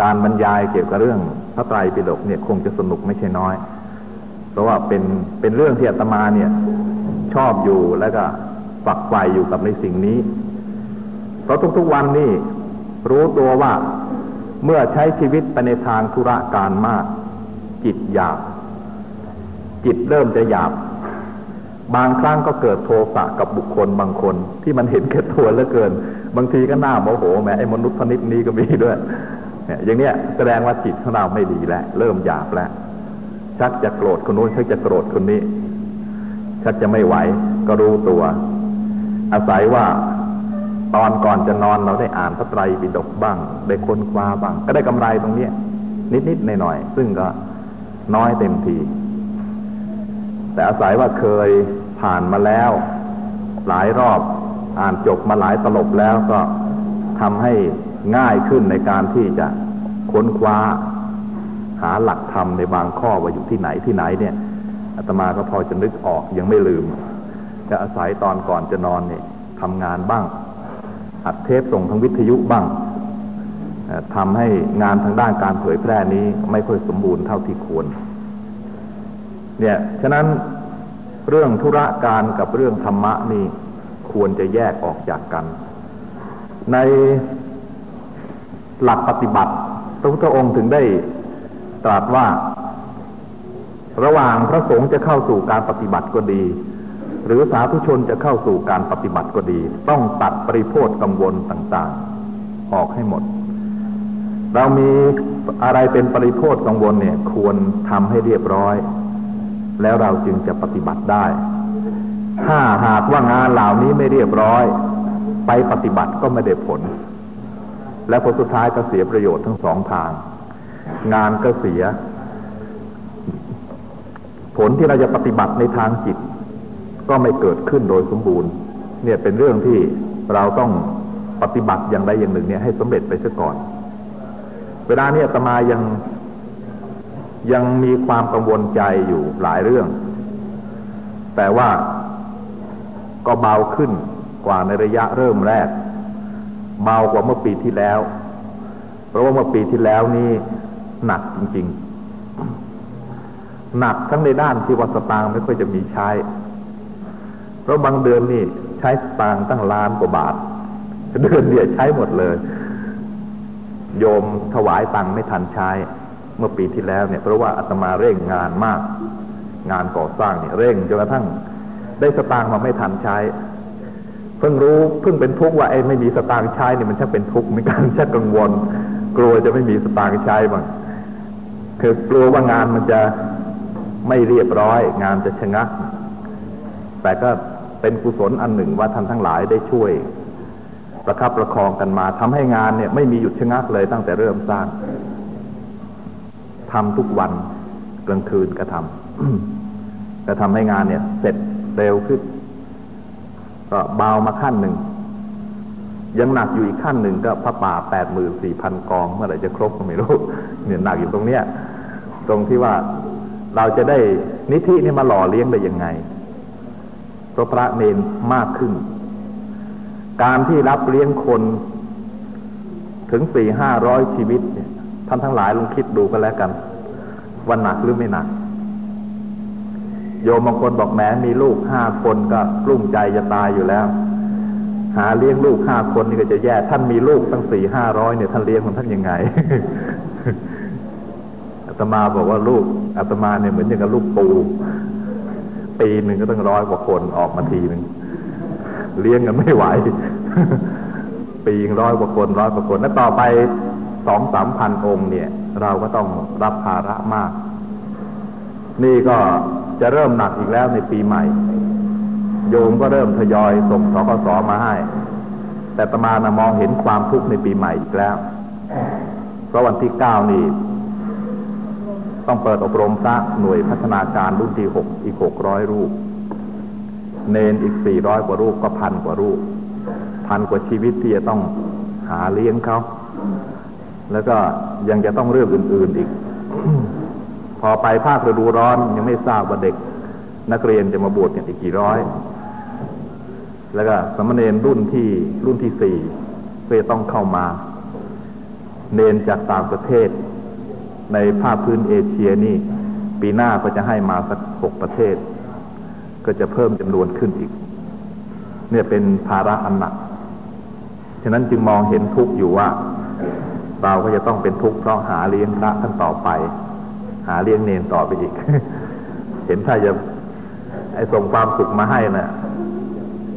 การบรรยายเกี่ยวกับเรื่องพระไตรปิฎกเนี่ยคงจะสนุกไม่ใช่น้อย เพราะว่าเป็นเป็นเรื่องที่อาตมาเนี่ยชอบอยู่แล้วก็ฝักใฝ่อยู่กับในสิ่งนี้ เพราะทุกๆวันนี่รู้ตัวว่าเมื่อใช้ชีวิตไปในทางธุระการมาก จิตหยาบ จิตเริ่มจะหยาบ บางครั้งก็เกิดโทสะกับบุคคลบางคน ที่มันเห็นแก่ตัวเหลือเกิน บางทีก็หน้าโมโหแม้ไอ้มนุษย์ชนิดนี้ก็มีด้วย อย่างเนี้ยแสดงว่าจิตของเราไม่ดีแล้ว เริ่มหยาบแล้ว ชักจะโกรธคนนู้นชักจะโกรธคนนี้ ชักจะไม่ไหว ก็รู้ตัว อาศัยว่าตอนก่อนจะนอนเราได้อ่านพระไตรปิฎกบ้าง ได้ค้นคว้าบ้าง ก็ได้กำไรตรงเนี้ย นิดๆหน่อยๆซึ่งก็น้อยเต็มที แต่อาศัยว่าเคยผ่านมาแล้ว หลายรอบอ่านจบมาหลายตลบแล้วก็ทำให้ ง่ายขึ้นในการที่จะค้นคว้าหาหลักธรรมในบางข้อว่าอยู่ที่ไหนที่ไหนเนี่ยอาตมาก็พอจะนึกออกยังไม่ลืม จะอาศัยตอนก่อนจะนอนเนี่ยทำงานบ้าง อัดเทปส่งทางวิทยุบ้างทำให้งานทางด้านการเผยแพร่นี้ไม่ค่อยสมบูรณ์เท่าที่ควร เนี่ย ฉะนั้นเรื่องธุระการกับเรื่องธรรมะนี่ควรจะแยกออกจากกัน ใน หลักปฏิบัติ พระพุทธองค์ถึงได้ตรัสว่า ระหว่างพระสงฆ์จะเข้าสู่การปฏิบัติก็ดี หรือสาธุชนจะเข้าสู่การปฏิบัติก็ดี ต้องตัดปริโภทกังวลต่างๆ ออกให้หมด เรามีอะไรเป็นปริโภทกังวลเนี่ย ควรทำให้เรียบร้อย แล้วเราจึงจะปฏิบัติได้ ถ้าหากว่างานเหล่านี้ไม่เรียบร้อย ไปปฏิบัติก็ไม่ได้ผล และผลสุดท้ายก็เสียประโยชน์ทั้งสองทาง งานก็เสีย ผลที่เราจะปฏิบัติในทางจิต ก็ไม่เกิดขึ้นโดยสมบูรณ์ เนี่ยเป็นเรื่องที่เราต้องปฏิบัติอย่างใดอย่างหนึ่งเนี่ยให้สำเร็จไปซะก่อน เวลานี้ตมายังยังมีความกังวลใจอยู่หลายเรื่อง แต่ว่าก็เบาขึ้นกว่าในระยะเริ่มแรก เบากว่าเมื่อปีที่แล้ว เพราะว่าเมื่อปีที่แล้วนี่หนักจริง ๆ หนักทั้งในด้านที่วัสตางไม่ค่อยจะมีใช้ เพราะบางเดือนนี่ใช้ตางตั้งล้านกว่าบาท เดือนเดียวใช้หมดเลย โยมถวายตังไม่ทันใช้ เมื่อปีที่แล้วเนี่ย เพราะว่าอาตมาเร่งงานมาก งานก่อสร้างเนี่ยเร่งจนกระทั่งได้สตางมาไม่ทันใช้ เพิ่งรู้เพิ่งเป็นทุกข์ว่าไอ้ไม่มีสตางค์ใช้เนี่ยมันช่างเป็นทุกข์เหมือนกันช่างกังวล กลัวจะไม่มีสตางค์ใช้บ้างคือกลัวว่างานมันจะไม่เรียบร้อย งานจะชะงัก แต่ก็เป็นกุศลอันหนึ่งว่าท่านทั้งหลายได้ช่วย ประคับประคองกันมาทำให้งานเนี่ย ไม่มีหยุดชะงักเลยตั้งแต่เริ่มสร้างทำทุกวันกลางคืนก็ทำก็ทำให้งานเนี่ย เสร็จเร็วขึ้น ก็เบามาขั้นหนึ่ง ยังหนักอยู่อีกขั้นหนึ่งก็พระป่าแปดหมื่นสี่พันกองเมื่อไหร่จะครบก็ไม่รู้เนี่ยหนักอยู่ตรงเนี้ย ตรงที่ว่าเราจะได้นิธินี่มาหล่อเลี้ยงได้ยังไงเพระพระเนนมากขึ้น การที่รับเลี้ยงคนถึงสี่ห้าร้อยชีวิตเนี่ยท่านทั้งหลายลองคิดดูกันแล้วกัน ว่าหนักหรือไม่หนัก โยมบางคนบอกแหมมีลูกห้าคนก็กลุ้มใจจะตายอยู่แล้ว หาเลี้ยงลูกห้าคนนี่ก็จะแย่ท่านมีลูกตั้งสี่ห้าร้อยเนี่ยท่านเลี้ยงของท่านยังไงอาตมาบอกว่าลูกอาตมาเนี่ยเหมือนอย่างกับลูกปูปีหนึ่งก็ต้องร้อยกว่าคนออกมาทีหนึ่งเลี้ยงกันไม่ไหว ปีร้อยกว่าคนร้อยกว่าคนแล้วต่อไปสองสามพันองค์เนี่ย เราก็ต้องรับภาระมาก นี่ก็ จะเริ่มหนักอีกแล้วในปีใหม่ โยมก็เริ่มทยอยส่งสกสมาให้ แต่ตมานะมองเห็นความทุกข์ในปีใหม่อีกแล้ว เพราะวันที่เก้านี่ต้องเปิดอบรมพระหน่วยพัฒนาการรุ่นที่หกอีกหกร้อยรูป เนนอีกสี่ร้อยกว่ารูปก็พันกว่ารูป พันกว่าชีวิตที่จะต้องหาเลี้ยงเขา แล้วก็ยังจะต้องเรื่องอื่น ๆ อีก พอไปภาคฤดูร้อนยังไม่ทราบว่าเด็ก นักเรียนจะมาบวชกันอีกกี่ร้อย แล้วก็สมณเณรรุ่นที่รุ่นที่สี่ก็จะต้องเข้ามา เนนจากต่างประเทศ ในภาคพื้นเอเชียนี่ ปีหน้าก็จะให้มาสักหกประเทศ ก็จะเพิ่มจำนวนขึ้นอีก เนี่ยเป็นภาระอันหนักฉะนั้นจึงมองเห็นทุกข์อยู่ว่า เราก็จะต้องเป็นทุกข์เพราะหาเลี้ยงพระท่านต่อไป หาเลี้ยงเนนต่อไปอีก เห็นถ้าจะไอ้ส่งความสุขมาให้นะ่ะ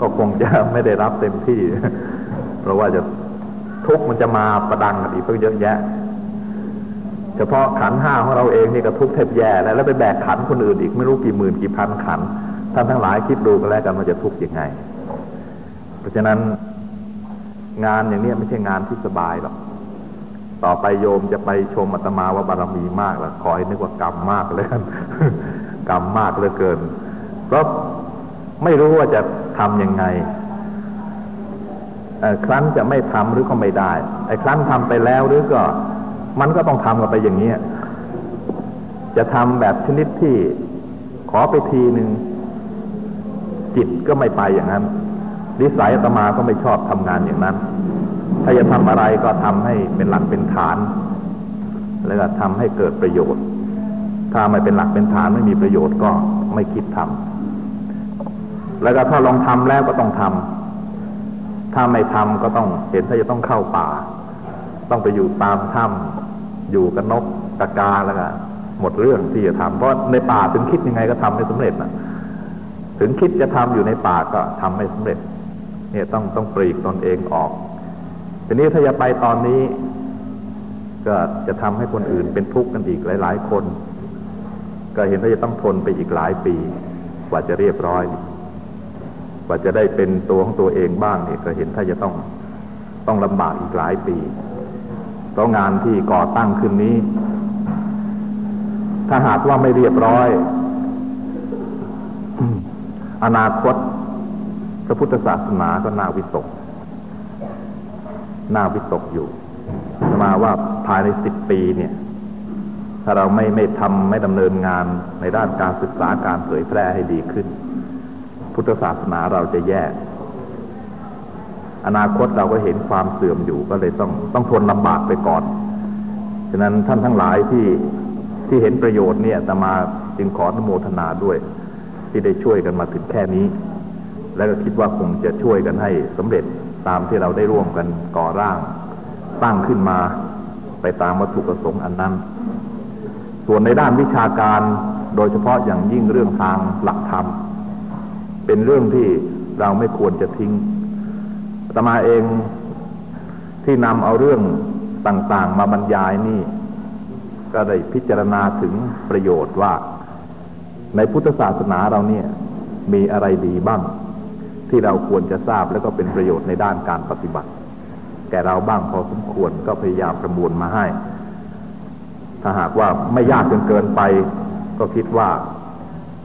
ก็คงจะไม่ได้รับเต็มที่ เพราะว่าจะทุกข์มันจะมาประดังกันอีกเพิ่งเยอะแยะ เฉพาะขันห้าของเราเองนี่ก็ทุกข์แทบแย่แล้วแล้วไปแบกขันคนอื่นอีกไม่รู้กี่หมื่นกี่พันขันท่านทั้งหลายคิดดูกันแล้วกันว่าจะทุกข์ยังไง เพราะฉะนั้นงานอย่างนี้ไม่ใช่งานที่สบายหรอก ต่อไปโยมจะไปชมอาตมาว่าบารมีมากแล้วขอให้นึกว่ากรรมมากเลยกันกรรมมากเหลือเกินเพราะไม่รู้ว่าจะทำยังไงครั้นจะไม่ทำหรือก็ไม่ได้ไอ้ครั้นทำไปแล้วหรือก็ มันก็ต้องทำกันไปอย่างนี้จะทำแบบชนิดที่ขอไปทีหนึ่งจิตก็ไม่ไปอย่างนั้นนิสัยอาตมาก็ไม่ชอบทำงานอย่างนั้น ถ้าจะทำอะไรก็ทำให้เป็นหลักเป็นฐาน แล้วก็ทำให้เกิดประโยชน์ ถ้าไม่เป็นหลักเป็นฐานไม่มีประโยชน์ก็ไม่คิดทำแล้วก็ถ้าลองทำแล้วก็ต้องทำถ้าไม่ทำก็ต้องเห็นถ้าจะต้องเข้าป่า ต้องไปอยู่ตามถ้ำอยู่กับนกตะกาแล้วก็หมดเรื่องที่จะทำเพราะในป่าถึงคิดยังไงก็ทำไม่สำเร็จนะถึงคิดจะทำอยู่ในป่าก็ทำไม่สำเร็จ เนี่ยต้องต้องปลีกตนเองออก ทีนี้ถ้าจะไปตอนนี้ ก็จะทำให้คนอื่นเป็นทุกข์กันอีกหลาย ๆ คน ก็เห็นว่าจะต้องทนไปอีกหลายปี กว่าจะเรียบร้อย กว่าจะได้เป็นตัวของตัวเองบ้างเนี่ยก็เห็นถ้าจะต้องต้องลำบากอีกหลายปีเพราะงานที่ก่อตั้งขึ้นนี้ ถ้าหากว่าไม่เรียบร้อย อนาคตพระพุทธศาสนาก็น่าวิตก น่าวิตกอยู่มาว่าภายในสิบปีเนี่ย ถ้าเราไม่ไม่ทำไม่ดำเนินงานในด้านการศึกษาการเผยแพร่ให้ดีขึ้น พุทธศาสนาเราจะแย่อนาคตเราก็เห็นความเสื่อมอยู่ก็เลยต้องต้องทนลำบากไปก่อน ฉะนั้นท่านทั้งหลายที่ที่เห็นประโยชน์เนี่ยตมาจึงขออนุโมทนาด้วย ที่ได้ช่วยกันมาถึงแค่นี้ และก็คิดว่าคงจะช่วยกันให้สำเร็จ ตามที่เราได้ร่วมกันก่อร่างตั้งขึ้นมาไปตามวัตถุประสงค์อันนั้น ส่วนในด้านวิชาการโดยเฉพาะอย่างยิ่งเรื่องทางหลักธรรม เป็นเรื่องที่เราไม่ควรจะทิ้งตมาเองที่นำเอาเรื่องต่างๆ มาบรรยายนี่ ก็ได้พิจารณาถึงประโยชน์ว่า ในพุทธศาสนาเราเนี่ยมีอะไรดีบ้าง ที่เราควรจะทราบแล้วก็เป็นประโยชน์ในด้านการปฏิบัติ แก่เราบ้างพอสมควรก็พยายามประมวลมาให้ ถ้าหากว่าไม่ยากจนเกินไป ก็คิดว่า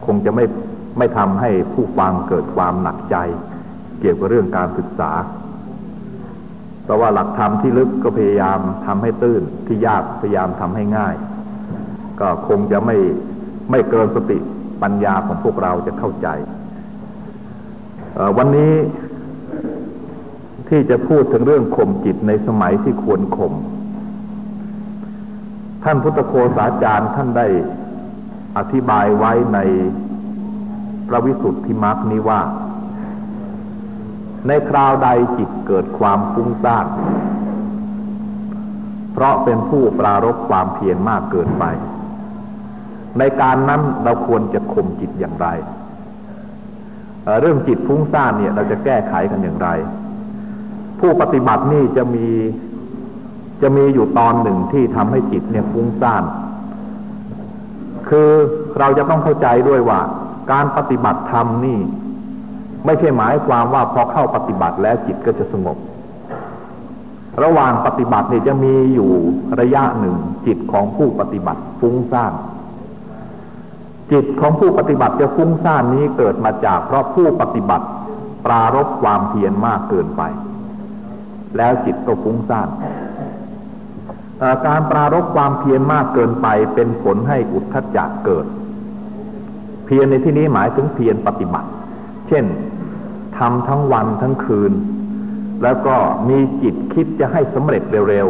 คงจะไม่ไม่ทำให้ผู้ฟังเกิดความหนักใจ เกี่ยวกับเรื่องการศึกษาเพราะว่าหลักธรรมที่ลึกก็พยายามทำให้ตื้นที่ยากพยายามทำให้ง่าย ก็คงจะไม่ไม่เกินสติปัญญาของพวกเราจะเข้าใจ วันนี้ที่จะพูดถึงเรื่องข่มจิตในสมัยที่ควรข่ม ท่านพุทธโคสาจารย์ท่านได้อธิบายไว้ในพระวิสุทธิมรรคนี้ว่า ในคราวใดจิตเกิดความฟุ้งซ่าน เพราะเป็นผู้ปรารบความเพียรมากเกินไป ในการนั้นเราควรจะข่มจิตอย่างไร เรื่องจิตฟุ้งซ่านเนี่ยเราจะแก้ไขกันอย่างไร ผู้ปฏิบัตินี่จะมีจะมีอยู่ตอนหนึ่งที่ทำให้จิตเนี่ยฟุ้งซ่าน คือเราจะต้องเข้าใจด้วยว่า การปฏิบัติธรรมนี่ ไม่ใช่หมายความว่าพอเข้าปฏิบัติแล้วจิตก็จะสงบ ระหว่างปฏิบัติเนี่ยจะมีอยู่ระยะหนึ่งจิตของผู้ปฏิบัติฟุ้งซ่าน จิตของผู้ปฏิบัติจะฟุ้งซ่านนี้เกิดมาจากเพราะผู้ปฏิบัติ ปรารบความเพียรมากเกินไป แล้วจิตก็ฟุ้งซ่านการปรารบความเพียรมากเกินไปเป็นผลให้อุทธจักเกิด เพียรในที่นี้หมายถึงเพียรปฏิบัติ เช่นทำทั้งวันทั้งคืน แล้วก็มีจิตคิดจะให้สำเร็จเร็ว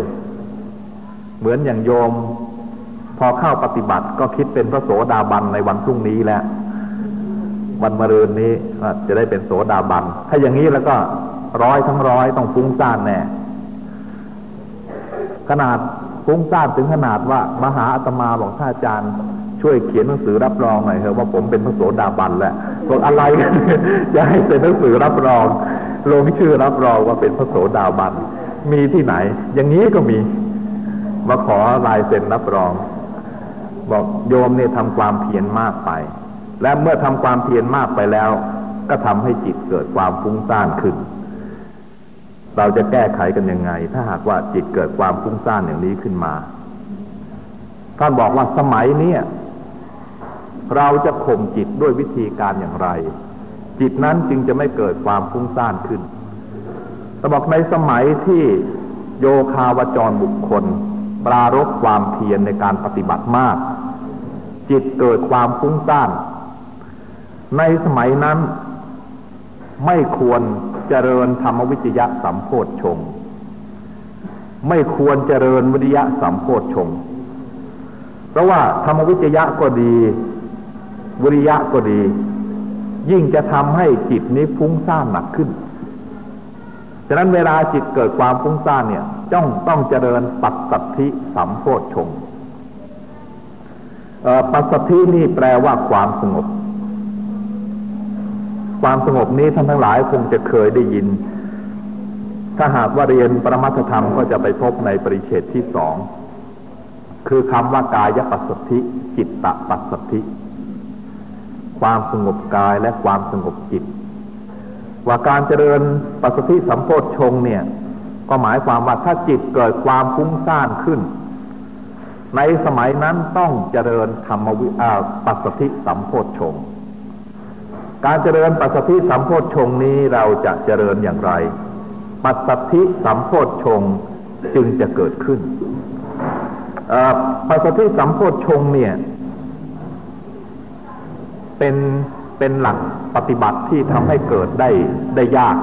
ๆ เหมือนอย่างโยม พอเข้าปฏิบัติก็คิดเป็นพระโสดาบันในวันพรุ่งนี้แล้ววันมะรืนนี้จะได้เป็นโสดาบัน ถ้าอย่างนี้แล้วก็ร้อยทั้งร้อยต้องฟุ้งซ่านแน่ ขนาดฟุ้งซ่านถึงขนาดว่า มหาอาตมาบอกท่านอาจารย์ ช่วยเขียนหนังสือรับรองหน่อยเถอะว่าผมเป็นพระโสดาบันแล้วบอกอะไรจะให้เป็นหนังสือรับรอง ลงชื่อรับรองว่าเป็นพระโสดาบัน มีที่ไหน อย่างนี้ก็มี มาขอลายเซ็นรับรอง บอกโยมเนี่ยทำความเพียรมากไป และเมื่อทำความเพียรมากไปแล้ว ก็ทำให้จิตเกิดความฟุ้งซ่านขึ้น เราจะแก้ไขกันยังไง ถ้าหากว่าจิตเกิดความฟุ้งซ่านอย่างนี้ขึ้นมาท่านบอกว่าสมัยนี้เราจะข่มจิตด้วยวิธีการอย่างไร จิตนั้นจึงจะไม่เกิดความฟุ้งซ่านขึ้นแต่บอกในสมัยที่โยคาวจรบุคคล ปรารบความเพียรในการปฏิบัติมาก จิตเกิดความฟุ้งซ่าน ในสมัยนั้น ไม่ควรเจริญธรรมวิจยะสัมโพธชง ไม่ควรเจริญวิริยะสัมโพธชง เพราะว่าธรรมวิจยะก็ดี วิริยะก็ดี ยิ่งจะทำให้จิตนี้ฟุ้งซ่านหนักขึ้นฉะนั้นเวลาจิตเกิดความฟุ้งซ่านเนี่ยต้องต้องเจริญปัสสัทธิสัมโพธชง ปัสสธินี่แปลว่าความสงบ ความสงบนี้ท่านทั้งหลายคงจะเคยได้ยิน ถ้าหากว่าเรียนปรมัตธรรมก็จะไปพบในปริเชตที่สองคือคำว่ากายปัสสธิ จิตตปัสสธิ ความสงบกายและความสงบจิต ว่าการเจริญปัสสธิสัมโพธชงเนี่ย ก็หมายความว่าถ้าจิตเกิดความฟุ้งซ่านขึ้น ในสมัยนั้นต้องเจริญธรรมวิปัสสธิสัมโพธชงการเจริญปัสสธิสัมโพธชงนี้เราจะเจริญอย่างไร ปัสสธิสัมโพธชงจึงจะเกิดขึ้นปัสสธิสัมโพธชงเนี่ยเป็นเป็นหลักปฏิบัติที่ทำให้เกิดได้ได้ยาก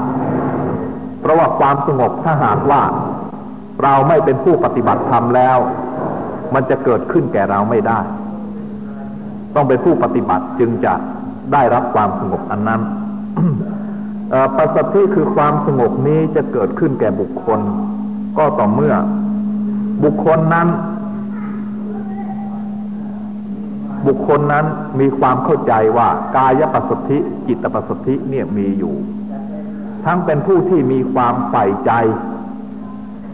เพราะว่าความสงบถ้าหากว่า เราไม่เป็นผู้ปฏิบัติธรรมแล้ว มันจะเกิดขึ้นแก่เราไม่ได้ ต้องเป็นผู้ปฏิบัติจึงจะได้รับความสงบอันนั้นปัสสัทธิคือความสงบนี้จะเกิดขึ้นแก่บุคคล ก็ต่อเมื่อ บุคคลนั้น บุคคลนั้นมีความเข้าใจว่ากายปัสสธิจิตปัสสธิเนี่ยมีอยู่ ทั้งเป็นผู้ที่มีความใฝ่ใจ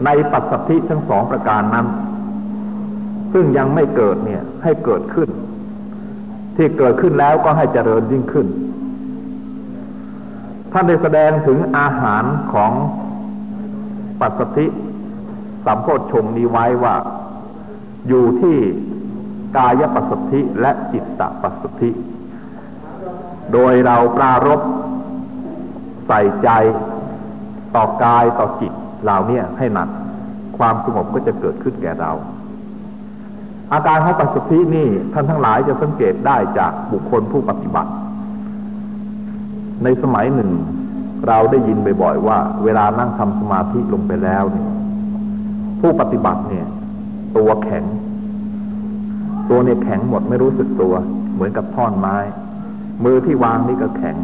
ในปัสสธิทั้งสองประการนั้น ซึ่งยังไม่เกิดเนี่ยให้เกิดขึ้น ที่เกิดขึ้นแล้วก็ให้เจริญยิ่งขึ้น ท่านได้แสดงถึงอาหารของปัสสธิสัมโพธชงนี้ไว้ว่า อยู่ที่กายปัสสธิและจิตตปัสสธิ โดยเราปรารบใส่ใจต่อกายต่อจิตเหล่านี้ให้หนัก ความสงบก็จะเกิดขึ้นแก่เรา อาการของปัสสธินี่ท่านทั้งหลายจะสังเกตได้จากบุคคลผู้ปฏิบัติ ในสมัยหนึ่ง เราได้ยินบ่อยๆว่า เวลานั่งทำสมาธิลงไปแล้วเนี่ยผู้ปฏิบัติเนี่ย ตัวแข็ง ตัวเนี่ยแข็งหมดไม่รู้สึกตัว เหมือนกับท่อนไม้ มือที่วางนี่ก็แข็ง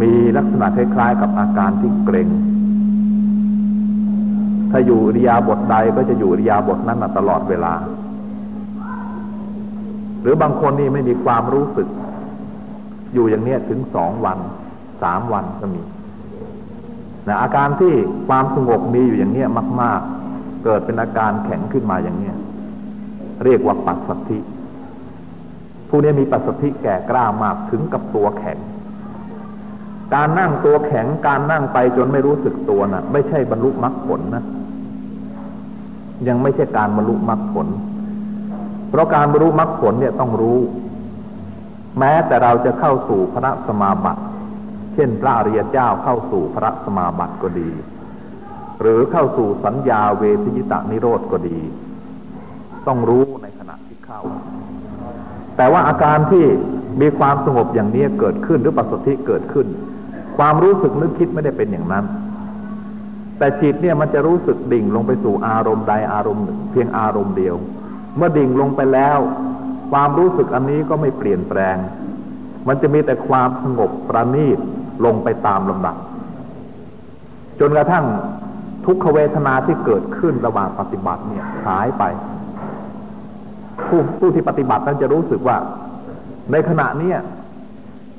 มีลักษณะคล้ายๆ กับอาการที่เกร็ง ถ้าอยู่อริยาบทใดก็จะอยู่อริยาบทนั้นตลอดเวลา หรือบางคนนี่ไม่มีความรู้สึก อยู่อย่างเนี้ยถึงสองวันสามวันก็มีนะอาการที่ความสงบมีอยู่อย่างเนี้ยมาก ๆ เกิดเป็นอาการแข็งขึ้นมาอย่างเนี้ยเรียกว่าปัสสัทธิผู้นี้มีปัสสัทธิแก่กล้ามากถึงกับตัวแข็ง การนั่งตัวแข็งการนั่งไปจนไม่รู้สึกตัวนะ่ะ ไม่ใช่บรรลุมรรคผลนะ ยังไม่ใช่การบรรลุมรรคผล เพราะการบรรลุมรรคผลเนี่ยต้องรู้ แม้แต่เราจะเข้าสู่พระสมาบัติ เช่น พระอริยเจ้าเข้าสู่พระสมาบัติก็ดี หรือเข้าสู่สัญญาเวทยิตานิโรธก็ดี ต้องรู้ในขณะที่เข้า แต่ว่าอาการที่มีความสงบอย่างนี้เกิดขึ้นหรือปัสสธิเกิดขึ้น ความรู้สึกนึกคิดไม่ได้เป็นอย่างนั้น แต่จิตเนี่ยมันจะรู้สึกดิ่งลงไปสู่อารมณ์ใดอารมณ์หนึ่ง เพียงอารมณ์เดียว เมื่อดิ่งลงไปแล้ว ความรู้สึกอันนี้ก็ไม่เปลี่ยนแปลง มันจะมีแต่ความสงบประณีตลงไปตามลำดับ จนกระทั่งทุกขเวทนาที่เกิดขึ้นระหว่างปฏิบัติเนี่ยหายไป ผู้ผู้ที่ปฏิบัตินั้นจะรู้สึกว่า ในขณะนี้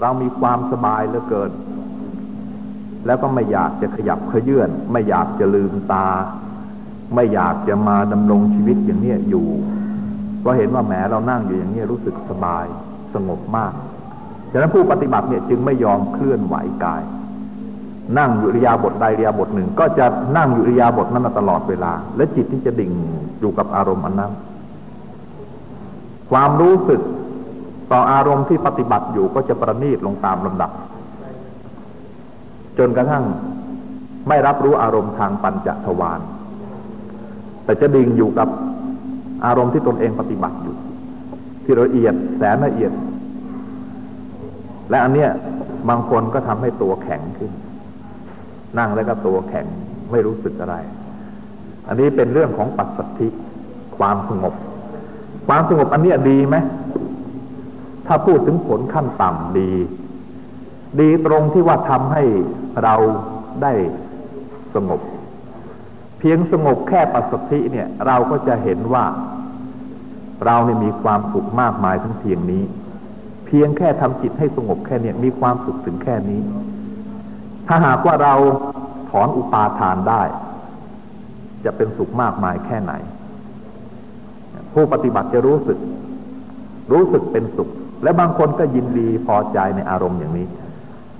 เรามีความสบายเหลือเกิน แล้วก็ไม่อยากจะขยับเขยื่อนไม่อยากจะลืมตา ไม่อยากจะมาดำรงชีวิตอย่างนี้อยู่ ก็เห็นว่าแหมเรานั่งอยู่อย่างนี้รู้สึกสบายสงบมากฉะนั้นผู้ปฏิบัติเนี่ยจึงไม่ยอมเคลื่อนไหวกาย นั่งอยู่ริยาบทใดริยาบทหนึ่ง ก็จะนั่งอยู่ริยาบทนั้นตลอดเวลา และจิตที่จะดิ่งอยู่กับอารมณ์อันนั้น ความรู้สึกต่ออารมณ์ที่ปฏิบัติอยู่ก็จะประณีตลงตามลำดับ จนกระทั่งไม่รับรู้อารมณ์ทางปัญจทวารแต่จะดิ่งอยู่กับอารมณ์ที่ตนเองปฏิบัติอยู่ ที่ละเอียดแสนละเอียด และอันเนี้ยบางคนก็ทำให้ตัวแข็งขึ้น นั่งแล้วก็ตัวแข็งไม่รู้สึกอะไร อันนี้เป็นเรื่องของปัจสัทธิความสงบ ความสงบอันนี้ดีไหมถ้าพูดถึงผลขั้นต่ำดี ดีตรงที่ว่าทำให้เราได้สงบ เพียงสงบแค่ปัสสธิเนี่ย เราก็จะเห็นว่า เราเนี่ยมีความสุขมากมายทั้งเพียงนี้ เพียงแค่ทำจิตให้สงบแค่เนี้มีความสุขถึงแค่นี้ ถ้าหากว่าเราถอนอุปาทานได้ จะเป็นสุขมากมายแค่ไหน ผู้ปฏิบัติจะรู้สึก รู้สึกเป็นสุข และบางคนก็ยินดีพอใจในอารมณ์อย่างนี้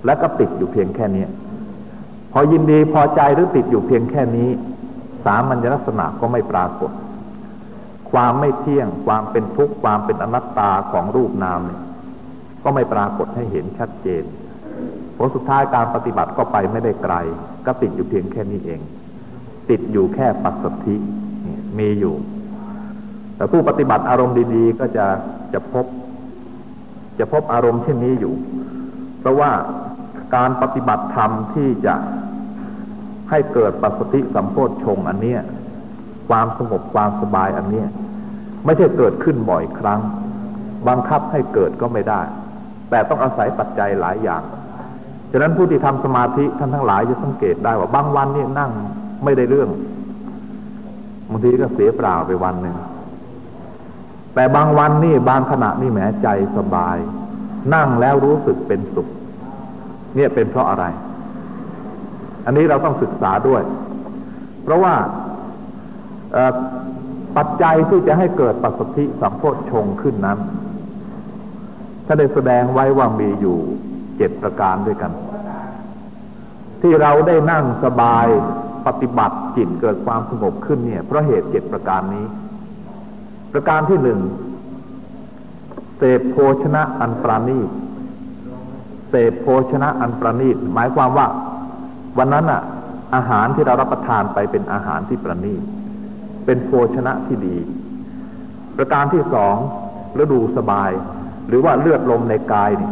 แล้วก็ติดอยู่เพียงแค่นี้พอยินดีพอใจหรือติดอยู่เพียงแค่นี้ สามัญลักษณะก็ไม่ปรากฏ ความไม่เที่ยง ความเป็นทุกข์ความเป็นอนัตตาของรูปนามเนี่ยก็ไม่ปรากฏให้เห็นชัดเจนผลสุดท้ายการปฏิบัติก็ไปไม่ได้ไกล ก็ติดอยู่เพียงแค่นี้เอง ติดอยู่แค่ปัสสธิมีอยู่ แต่ผู้ปฏิบัติอารมณ์ดีๆ ก็จะจะพบ จะพบอารมณ์เช่นนี้อยู่ เพราะว่า การปฏิบัติธรรมที่จะให้เกิดปัสสติสัมโพชงอันเนี้ยความสงบความสบายอันเนี้ยไม่ใช่เกิดขึ้นบ่อยครั้ง บังคับให้เกิดก็ไม่ได้ แต่ต้องอาศัยปัจจัยหลายอย่าง ฉะนั้นผู้ที่ทำสมาธิท่านทั้งหลายจะสังเกตได้ว่าบางวันนี่นั่งไม่ได้เรื่องบางทีก็เสียเปล่าไปวันหนึ่งแต่บางวันนี่บางขณะนี่แหมใจสบาย นั่งแล้วรู้สึกเป็นสุข เนี่ยเป็นเพราะอะไร อันนี้เราต้องศึกษาด้วย เพราะว่าปัจจัยที่จะให้เกิดปัสสธิสัมโพชงขึ้นนั้นท่านได้แสดงไว้ว่ามีอยู่เจ็ดประการด้วยกัน ที่เราได้นั่งสบายปฏิบัติจิตเกิดความสงบขึ้นเนี่ย เพราะเหตุเจ็ดประการนี้ ประการที่หนึ่งเศษโภชนะอันปราณีต ษโภชนะอันปราณีตหมายความว่า วันนั้นอะอาหารที่เรารับประทานไปเป็นอาหารที่ประณีตเป็นโภชนะที่ดี ประการที่สองฤดูสบาย หรือว่าเลือดลมในกายนี่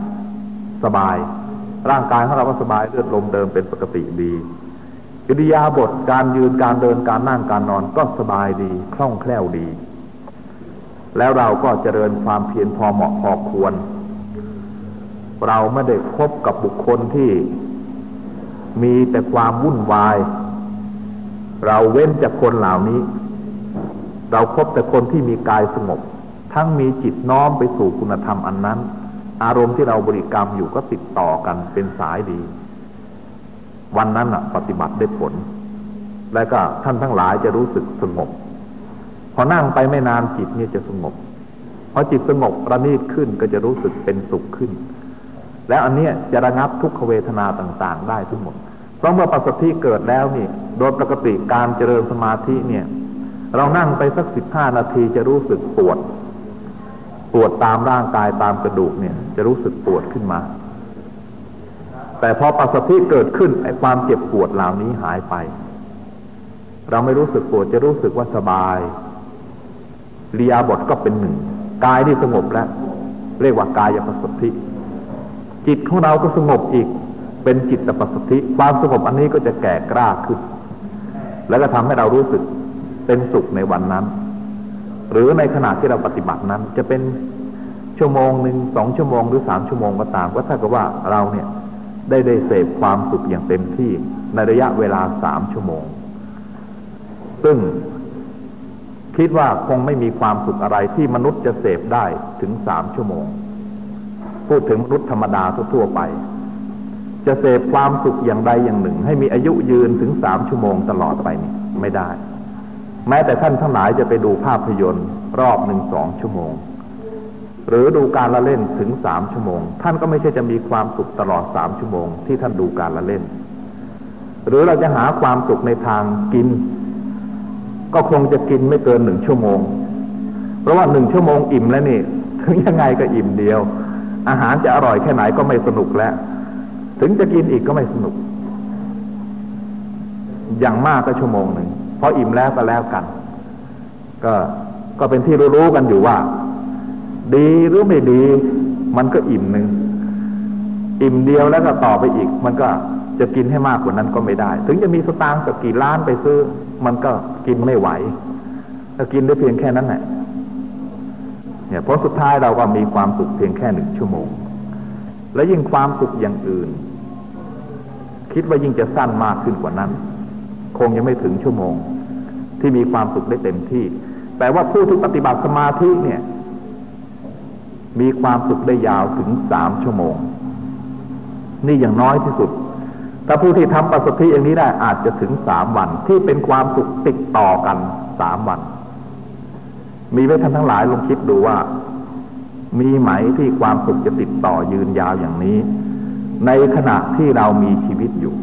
สบาย ร่างกายของเราก็สบายเลือดลมเดิมเป็นปกติดีกิริยาบทการยืนการเดินการนั่งการนอนก็สบายดีคล่องแคล่วดี แล้วเราก็เจริญความเพียรพอเหมาะพอควร เราไม่ได้คบกับบุคคลที่มีแต่ความวุ่นวาย เราเว้นจากคนเหล่านี้ เราครบแต่คนที่มีกายสงบ ทั้งมีจิตน้อมไปสู่คุณธรรมอันนั้น อารมณ์ที่เราบริกรรมอยู่ก็ติดต่อกันเป็นสายดี วันนั้นอะปฏิบัติได้ผล และก็ท่านทั้งหลายจะรู้สึกสงบ พอนั่งไปไม่นานจิตเนี่ยจะสงบพอจิตสงบประณีตขึ้นก็จะรู้สึกเป็นสุขขึ้น แล้วอันเนี้ยจะระงับทุกขเวทนาต่าง ๆ ได้ทั้งหมด เพราะเมื่อปัสสติเกิดแล้วนี่ โดยปกติการเจริญสมาธิเนี่ย เรานั่งไปสักสิบห้านาทีจะรู้สึกปวด ปวดตามร่างกายตามกระดูกเนี่ย จะรู้สึกปวดขึ้นมา แต่พอปัสสติเกิดขึ้นไอ้ความเจ็บปวดเหล่านี้หายไป เราไม่รู้สึกปวดจะรู้สึกว่าสบายริยาบทก็เป็นหนึ่งกายที่สงบแล้ว เรียกว่ากายปัสสธิ จิตของเราก็สงบอีก เป็นจิตปัสสธิความสงบอันนี้ก็จะแก่กล้าขึ้น แล้วก็ทำให้เรารู้สึกเป็นสุขในวันนั้น หรือในขณะที่เราปฏิบัตินั้น จะเป็นชั่วโมงหนึ่งสองชั่วโมงหรือสามชั่วโมงก็ตามก็ถ้ากับว่าเราเนี่ยได้ได้เสพความสุขอย่างเต็มที่ในระยะเวลาสามชั่วโมง ซึ่งคิดว่าคงไม่มีความสุขอะไรที่มนุษย์จะเสพได้ถึงสามชั่วโมง พูดถึงมนุษย์ธรรมดาทั่วไป จะเสพความสุขอย่างใดอย่างหนึ่ง ให้มีอายุยืนถึงสามชั่วโมงตลอดไปนี่ไม่ได้ แม้แต่ท่านทั้งหลายจะไปดูภาพยนตร์ รอบหนึ่งสองชั่วโมง หรือดูการละเล่นถึงสามชั่วโมง ท่านก็ไม่ใช่จะมีความสุขตลอดสามชั่วโมงที่ท่านดูการละเล่น หรือเราจะหาความสุขในทางกิน ก็คงจะกินไม่เกินหนึ่งชั่วโมง เพราะว่าหนึ่งชั่วโมงอิ่มแล้วนี่ถึงยังไงก็อิ่มเดียว อาหารจะอร่อยแค่ไหนก็ไม่สนุกแล้ว ถึงจะกินอีกก็ไม่สนุก อย่างมากก็ชั่วโมงหนึ่งพออิ่มแล้วก็แล้วกัน ก็ก็เป็นที่รู้ๆกันอยู่ว่า ดีหรือไม่ดี มันก็อิ่มหนึ่งอิ่มเดียวแล้วก็ต่อไปอีก มันก็จะกินให้มากกว่านั้นก็ไม่ได้ ถึงจะมีสตางค์สักกี่ล้านไปซื้อ มันก็กินไม่ไหวก็กินได้เพียงแค่นั้นแหละ เนี่ยพราะสุดท้ายเราก็มีความสุขเพียงแค่หนึ่งชั่วโมง และยิ่งความสุขอย่างอื่น คิดว่ายิ่งจะสั้นมากขึ้นกว่านั้น คงยังไม่ถึงชั่วโมง ที่มีความสุขได้เต็มที่ แต่ว่าผู้ที่ปฏิบัติสมาธิเนี่ย มีความสุขได้ยาวถึงสามชั่วโมง นี่อย่างน้อยที่สุดถ้าผู้ที่ทำปัสสธิอย่างนี้ได้อาจจะถึงสามวันที่เป็นความสุขติดต่อกันสามวัน มีไว้ท่านทั้งหลายลองคิดดูว่า มีไหมที่ความสุขจะติดต่อยืนยาวอย่างนี้ ในขณะที่เรามีชีวิตอยู่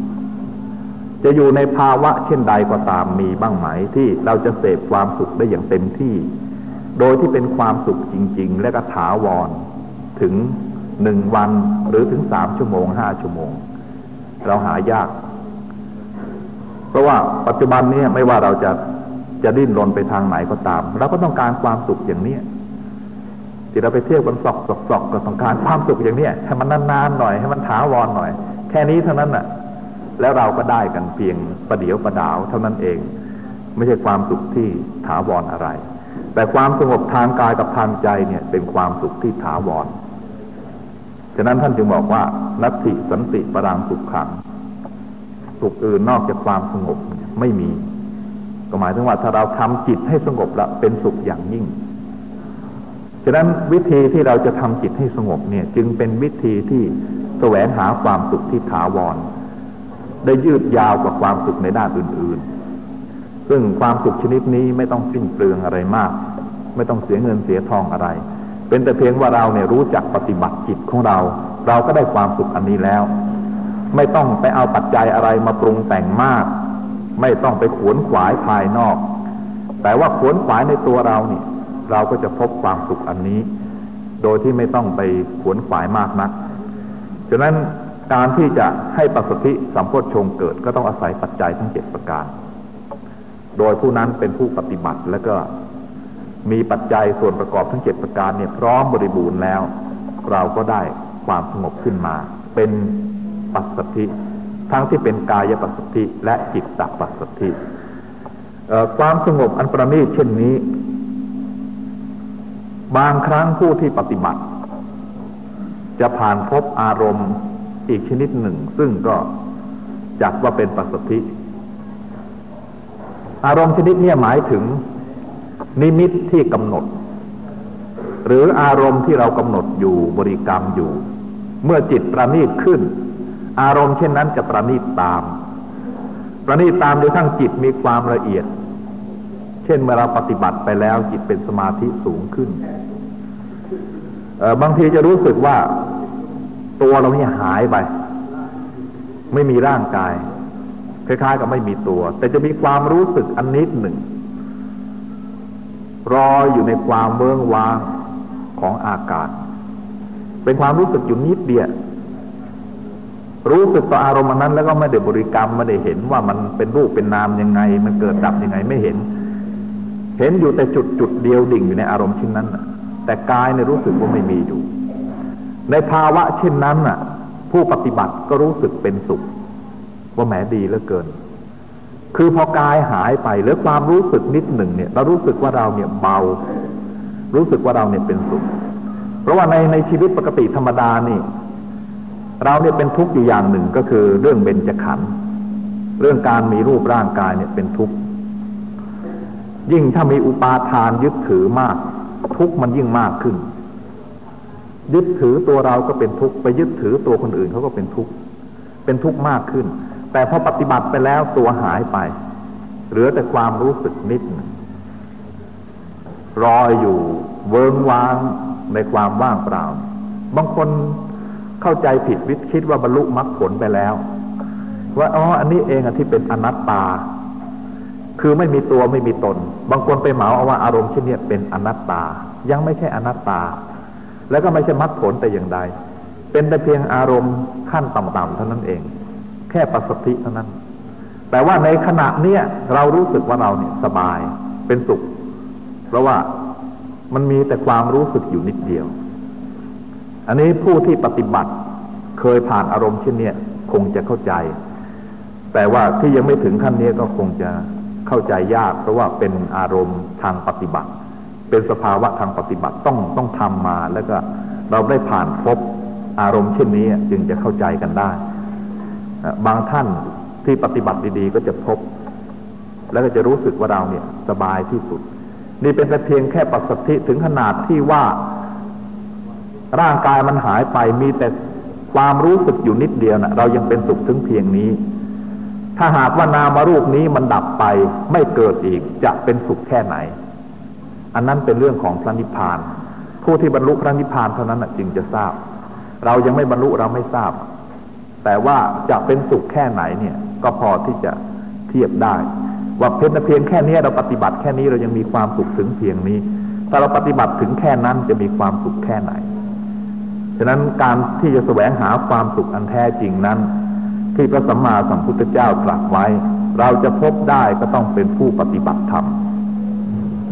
จะอยู่ในภาวะเช่นใดก็ตามมีบ้างไหมที่เราจะเสพความสุขได้อย่างเต็มที่ โดยที่เป็นความสุขจริง ๆ และก็ถาวร ถึงหนึ่งวันหรือถึงสามชั่วโมงห้าชั่วโมง เราหายาก เพราะว่าปัจจุบันนี้ไม่ว่าเราจะ จะดิ้นรนไปทางไหนก็ตามเราก็ต้องการความสุขอย่างเนี้ยที่เราไปเที่ยวกันสอกสอกสอกก็ต้องการความสุขอย่างเนี้ยให้มันนานๆหน่อยให้มันถาวรหน่อย แค่นี้เท่านั้นน่ะ แล้วเราก็ได้กันเพียงประเดียวประดาวเท่านั้นเอง ไม่ใช่ความสุขที่ถาวรออะไร แต่ความสงบทางกายกับทางใจเนี่ย เป็นความสุขที่ถาวรฉะนั้นท่านจึงบอกว่านัตติสันติปรังสุขขังสุขอื่นนอกจากความสงบไม่มี ก็หมายถึงว่าถ้าเราทำจิตให้สงบละเป็นสุขอย่างยิ่ง ฉะนั้นวิธีที่เราจะทำจิตให้สงบเนี่ย จึงเป็นวิธีที่แสวงหาความสุขที่ถาวร ได้ยืดยาวกว่าความสุขในด้านอื่น ๆ ซึ่งความสุขชนิดนี้ไม่ต้องสิ้นเปลืองอะไรมาก ไม่ต้องเสียเงินเสียทองอะไร เป็นแต่เพียงว่าเราเนี่ยรู้จักปฏิบัติจิตของเรา เราก็ได้ความสุขอันนี้แล้ว ไม่ต้องไปเอาปัจจัยอะไรมาปรุงแต่งมาก ไม่ต้องไปขวนขวายภายนอก แต่ว่าขวนขวายในตัวเราเนี่ยเราก็จะพบความสุขอันนี้ โดยที่ไม่ต้องไปขวนขวายมากนักฉะนั้นการที่จะให้ปัสสธิสัมโพชฌงเกิดก็ต้องอาศัยปัจจัยทั้งเจ็ดประการ โดยผู้นั้นเป็นผู้ปฏิบัติแล้วก็มีปัจจัยส่วนประกอบทั้งเจ็ดประการเนี่ยพร้อมบริบูรณ์แล้ว เราก็ได้ความสงบขึ้นมา เป็นปัสสธิ ทั้งที่เป็นกายปัสสธิและจิตตปัสสธิความสงบอันประณีตเช่นนี้ บางครั้งผู้ที่ปฏิบัติ จะผ่านพบอารมณ์อีกชนิดหนึ่ง ซึ่งก็จัดว่าเป็นปัสสธิอารมณ์ชนิดนี้หมายถึงนิมิตที่กำหนด หรืออารมณ์ที่เรากำหนดอยู่บริกรรมอยู่ เมื่อจิตประณีตขึ้น อารมณ์เช่นนั้นจะประณีตตาม ประณีตตามโดยทั้งจิตมีความละเอียด เช่นเมื่อเราปฏิบัติไปแล้วจิตเป็นสมาธิสูงขึ้น บางทีจะรู้สึกว่าตัวเราเนี่ยหายไป ไม่มีร่างกาย คล้ายๆกับไม่มีตัว แต่จะมีความรู้สึกอันนิดหนึ่ง รออยู่ในความเมืองวางของอากาศ เป็นความรู้สึกอยู่นิดเดียว รู้สึกต่ออารมณ์นั้น แล้วก็ไม่ได้บริกรรมไม่ได้เห็นว่ามันเป็นรูปเป็นนามยังไง มันเกิดดับยังไงไม่เห็น เห็นอยู่แต่จุดจุดเดียวดิ่งอยู่ในอารมณ์ชิ้นนั้นแต่กายเนี่ยรู้สึกว่าไม่มีอยู่ ในภาวะเช่นนั้นน่ะ ผู้ปฏิบัติก็รู้สึกเป็นสุข ว่าแหมดีเหลือเกิน คือพอกายหายไปหรือความรู้สึกนิดหนึ่งเนี่ย เรารู้สึกว่าเราเนี่ยเบา รู้สึกว่าเราเนี่ยเป็นสุข เพราะว่าในในชีวิตปกติธรรมดานี่ เราเนี่ยเป็นทุกข์อยู่อย่างหนึ่งก็คือเรื่องเบญจขันธ์เรื่องการมีรูปร่างกายเนี่ยเป็นทุกข์ยิ่งถ้ามีอุปาทานยึดถือมาก ทุกข์มันยิ่งมากขึ้น ยึดถือตัวเราก็เป็นทุกข์ไปยึดถือตัวคนอื่นเขาก็เป็นทุกข์เป็นทุกข์มากขึ้น แต่พอปฏิบัติไปแล้วตัวหายไป เหลือแต่ความรู้สึกนิดรอยอยู่เวิงวางในความว่างเปล่า บางคน เข้าใจผิดวิคิดว่าบรรลุมรรคผลไปแล้ว ว่าอ๋ออันนี้เองอที่เป็นอนัตตา คือไม่มีตัวไม่มีตน บางคนไปเหมาเอาว่าอารมณ์เช่นนี้เป็นอนัตตา ยังไม่ใช่อนัตตา แล้วก็ไม่ใช่มรรคผลแต่อย่างใด เป็นแต่เพียงอารมณ์ขั้นต่ำๆเท่านั้นเอง แค่ปัสสติเท่านั้น แต่ว่าในขณะเนี้ยเรารู้สึกว่าเราเนี่ยสบายเป็นสุข เพราะว่ามันมีแต่ความรู้สึกอยู่นิดเดียว อันนี้ผู้ที่ปฏิบัติเคยผ่านอารมณ์เช่นนี้คงจะเข้าใจ แต่ว่าที่ยังไม่ถึงขั้นนี้ก็คงจะเข้าใจยาก เพราะว่าเป็นอารมณ์ทางปฏิบัติ เป็นสภาวะทางปฏิบัติต้องต้องทำมาแล้วก็เราได้ผ่านพบอารมณ์เช่นนี้จึงจะเข้าใจกันได้ บางท่านที่ปฏิบัติดีๆ ก็จะพบ แล้วก็จะรู้สึกว่าเราเนี่ยสบายที่สุด นี่เป็นแต่เพียงแค่ปัสสธิถึงขนาดที่ว่า ร่างกายมันหายไปมีแต่ความรู้สึกอยู่นิดเดียวนะเรายังเป็นสุขถึงเพียงนี้ ถ้าหากว่านามารูปนี้มันดับไปไม่เกิดอีกจะเป็นสุขแค่ไหน อันนั้นเป็นเรื่องของพระนิพพาน ผู้ที่บรรลุพระนิพพานเท่านั้นจึงจะทราบ เรายังไม่บรรลุเราไม่ทราบ แต่ว่าจะเป็นสุขแค่ไหนเนี่ย ก็พอที่จะเทียบได้ ว่าเพียงเพียงแค่นี้เราปฏิบัติแค่นี้เรายังมีความสุขถึงเพียงนี้ถ้าเราปฏิบัติถึงแค่นั้นจะมีความสุขแค่ไหน ฉะนั้นการที่จะแสวงหาความสุขอันแท้จริงนั้น ที่พระสัมมาสัมพุทธเจ้าตรัสไว้ เราจะพบได้ก็ต้องเป็นผู้ปฏิบัติธรรม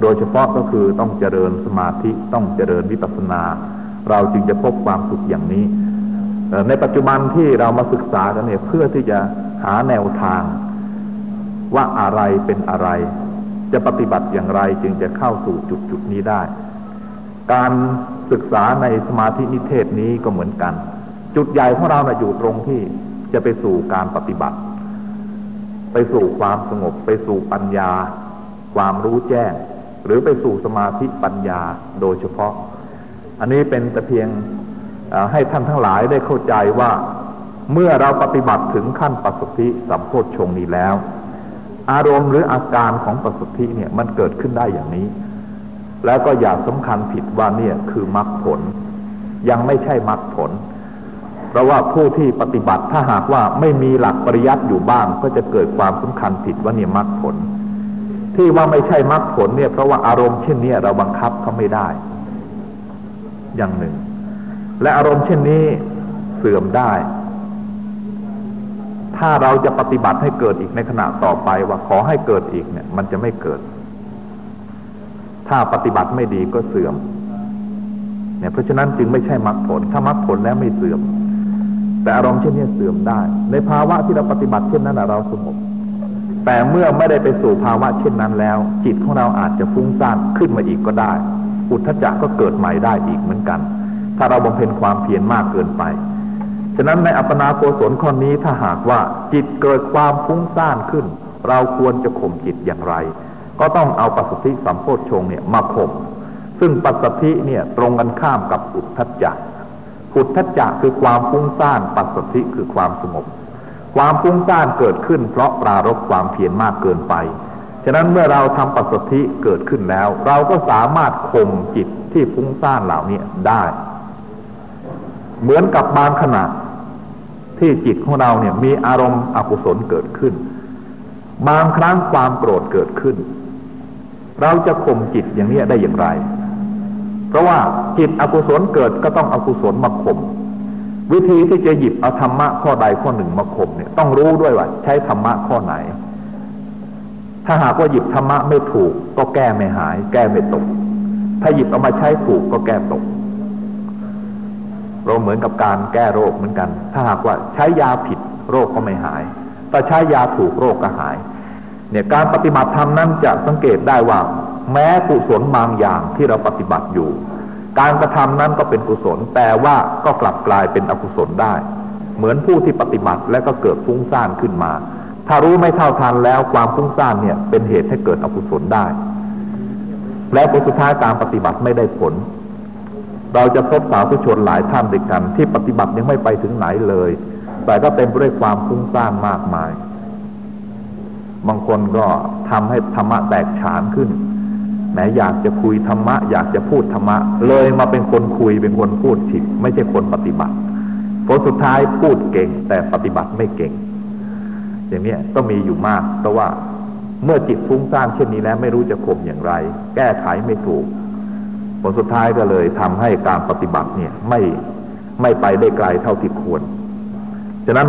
โดยเฉพาะก็คือต้องเจริญสมาธิต้องเจริญวิปัสสนา เราจึงจะพบความสุขอย่างนี้ ในปัจจุบันที่เรามาศึกษากันเนี่ยเพื่อที่จะหาแนวทาง ว่าอะไรเป็นอะไร จะปฏิบัติอย่างไรจึงจะเข้าสู่จุดจุดนี้ได้ การ ศึกษาในสมาธินิเทศนี้ก็เหมือนกัน จุดใหญ่ของเรานะอยู่ตรงที่จะไปสู่การปฏิบัติ ไปสู่ความสงบ ไปสู่ปัญญา ความรู้แจ้ง หรือไปสู่สมาธิปัญญาโดยเฉพาะ อันนี้เป็นแต่เพียงให้ท่านทั้งหลายได้เข้าใจว่าเมื่อเราปฏิบัติถึงขั้นปัสสติสัมโพชฌงนี้แล้ว อารมณ์หรืออาการของปัสสติเนี่ยมันเกิดขึ้นได้อย่างนี้ แล้วก็อย่าสำคัญผิดว่าเนี่ยคือมรรคผล ยังไม่ใช่มรรคผล เพราะว่าผู้ที่ปฏิบัติถ้าหากว่าไม่มีหลักปริยัติอยู่บ้าง ก็จะเกิดความสำคัญผิดว่าเนี่ยมรรคผล ที่ว่าไม่ใช่มรรคผลเนี่ยเพราะว่าอารมณ์เช่นนี้เราบังคับเขาไม่ได้ อย่างหนึ่ง และอารมณ์เช่นนี้เสื่อมได้ ถ้าเราจะปฏิบัติให้เกิดอีกในขณะต่อไปว่าขอให้เกิดอีกเนี่ย มันจะไม่เกิด ถ้าปฏิบัติไม่ดีก็เสื่อมเนี่ยเพราะฉะนั้นจึงไม่ใช่มรรคผล ถ้ามรรคผลแล้วไม่เสื่อม แต่อารมณ์เช่นนี้เสื่อมได้ ในภาวะที่เราปฏิบัติเช่นนั้นเราสงบแต่เมื่อไม่ได้ไปสู่ภาวะเช่นนั้นแล้ว จิตของเราอาจจะฟุ้งซ่านขึ้นมาอีกก็ได้ อุทธจักก็เกิดใหม่ได้อีกเหมือนกัน ถ้าเราบำเพ็ญความเพียรมากเกินไปฉะนั้นในอัปปนาโกศลข้อนี้ถ้าหากว่าจิตเกิดความฟุ้งซ่านขึ้น เราควรจะข่มจิตอย่างไร ก็ต้องเอาปัสสติสัมโพชฌงเนี่ยมาข่มซึ่งปัสสติเนี่ยตรงกันข้ามกับอุทธัจักพุทธัจักคือความฟุ้งซ่านปัสสติคือความสงบ ความฟุ้งซ่านเกิดขึ้น เพราะปรารบความเพียรมากเกินไปฉะนั้นเมื่อเราทำปัสสติเกิดขึ้นแล้ว เราก็สามารถข่มจิตที่ฟุ้งซ่านเหล่านี้ได้ เหมือนกับบางขณะที่จิตของเราเนี่ยมีอารมณ์อกุศลเกิดขึ้น บางครั้งความโกรธเกิดขึ้น เราจะข่มจิตอย่างนี้ได้อย่างไร เพราะว่าจิตอกุศลเกิดก็ต้องอกุศลมาข่มวิธีที่จะหยิบเอาธรรมะข้อใดข้อหนึ่งมาข่มเนี่ยต้องรู้ด้วยว่าใช้ธรรมะข้อไหน ถ้าหากว่าหยิบธรรมะไม่ถูก ก็แก้ไม่หาย แก้ไม่ตก ถ้าหยิบเอามาใช้ถูกก็แก้ตก เราเหมือนกับการแก้โรคเหมือนกัน ถ้าหากว่าใช้ยาผิดโรคก็ไม่หาย แต่ใช้ยาถูกโรคก็หาย เนี่ยการปฏิบัติธรรมนั้นจะสังเกตได้ว่า แม้กุศลบางอย่างที่เราปฏิบัติอยู่ การกระทำนั้นก็เป็นกุศล แต่ว่าก็กลับกลายเป็นอกุศลได้ เหมือนผู้ที่ปฏิบัติและก็เกิดฟุ้งซ่านขึ้นมา ถ้ารู้ไม่เท่าทันแล้วความฟุ้งซ่านเนี่ยเป็นเหตุให้เกิดอกุศลได้ และผลสุดท้ายการปฏิบัติไม่ได้ผล เราจะพบสาวผู้ชนหลายท่านด้วยกัน ที่ปฏิบัติยังไม่ไปถึงไหนเลย แต่ก็เต็มไปด้วยความฟุ้งซ่านมากมาย บางคนก็ทำให้ธรรมะแตกฉานขึ้นแม้อยากจะคุยธรรมะ อยากจะพูดธรรมะ เลยมาเป็นคนคุยเป็นคนพูดฉิบไม่ใช่คนปฏิบัติผลสุดท้ายพูดเก่ง แต่ปฏิบัติไม่เก่ง อย่างนี้ก็มีอยู่มาก แต่ว่าเมื่อจิตฟุ้งซ่านเช่นนี้แล้วไม่รู้จะข่มอย่างไร แก้ไขไม่ถูกผลสุดท้ายก็เลยทำให้การปฏิบัติเนี่ยไม่ไม่ไปได้ไกลเท่าที่ควร ฉะนั้น